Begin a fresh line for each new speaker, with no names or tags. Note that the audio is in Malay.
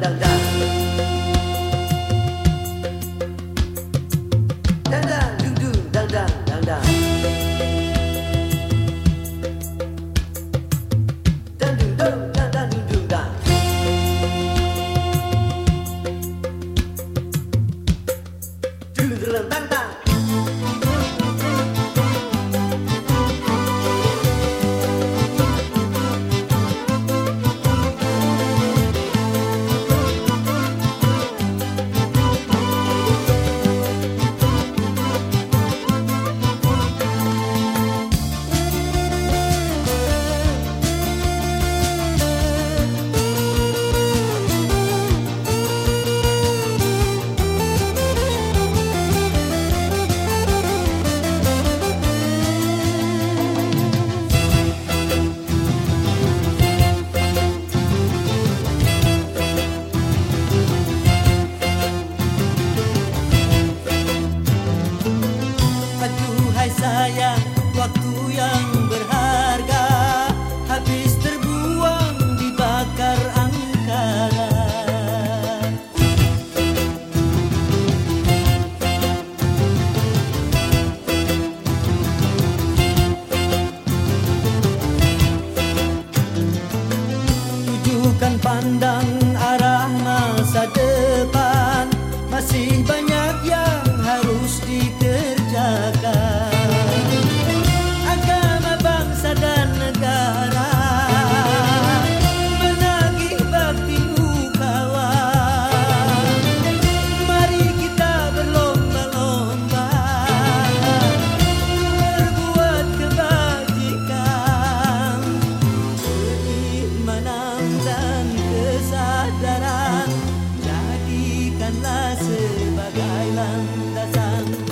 da da da. pandang arah masa depan. Masih banyak Sanda, Sanda.